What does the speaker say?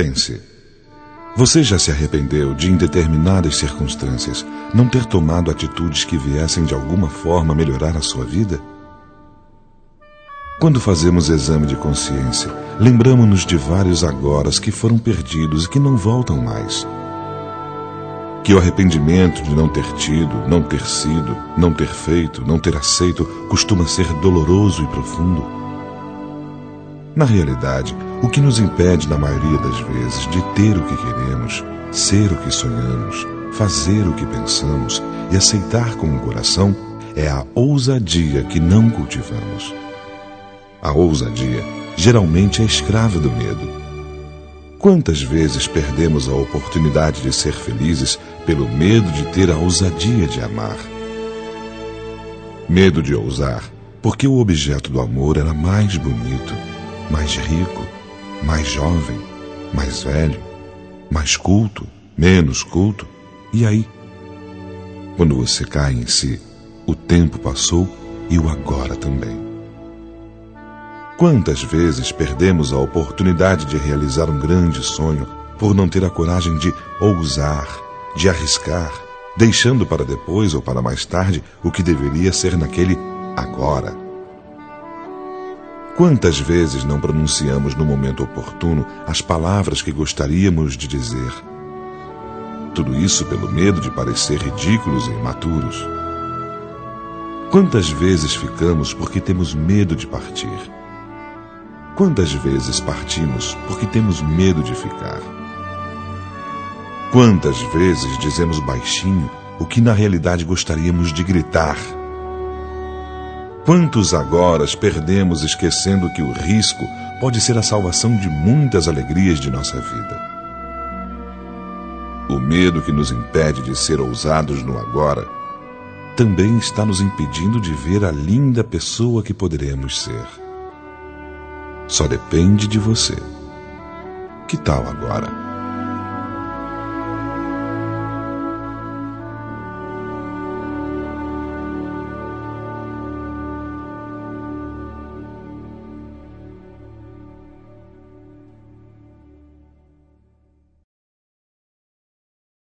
Pense. Você já se arrependeu de, em determinadas circunstâncias, não ter tomado atitudes que viessem de alguma forma melhorar a sua vida? Quando fazemos exame de consciência, lembramos-nos de vários agoras que foram perdidos e que não voltam mais. Que o arrependimento de não ter tido, não ter sido, não ter feito, não ter aceito costuma ser doloroso e profundo. Na realidade, o que nos impede, na maioria das vezes, de ter o que queremos, ser o que sonhamos, fazer o que pensamos e aceitar com o coração é a ousadia que não cultivamos. A ousadia geralmente é escrava do medo. Quantas vezes perdemos a oportunidade de ser felizes pelo medo de ter a ousadia de amar? Medo de ousar, porque o objeto do amor era mais bonito, mais rico, mais jovem, mais velho, mais culto, menos culto. E aí? Quando você cai em si, o tempo passou e o agora também. Quantas vezes perdemos a oportunidade de realizar um grande sonho por não ter a coragem de ousar, de arriscar, deixando para depois ou para mais tarde o que deveria ser naquele agora? Quantas vezes não pronunciamos no momento oportuno as palavras que gostaríamos de dizer? Tudo isso pelo medo de parecer ridículos e imaturos. Quantas vezes ficamos porque temos medo de partir? Quantas vezes partimos porque temos medo de ficar? Quantas vezes dizemos baixinho o que na realidade gostaríamos de gritar? Quantos agora perdemos esquecendo que o risco pode ser a salvação de muitas alegrias de nossa vida? O medo que nos impede de ser ousados no agora também está nos impedindo de ver a linda pessoa que poderemos ser. Só depende de você. Que tal agora?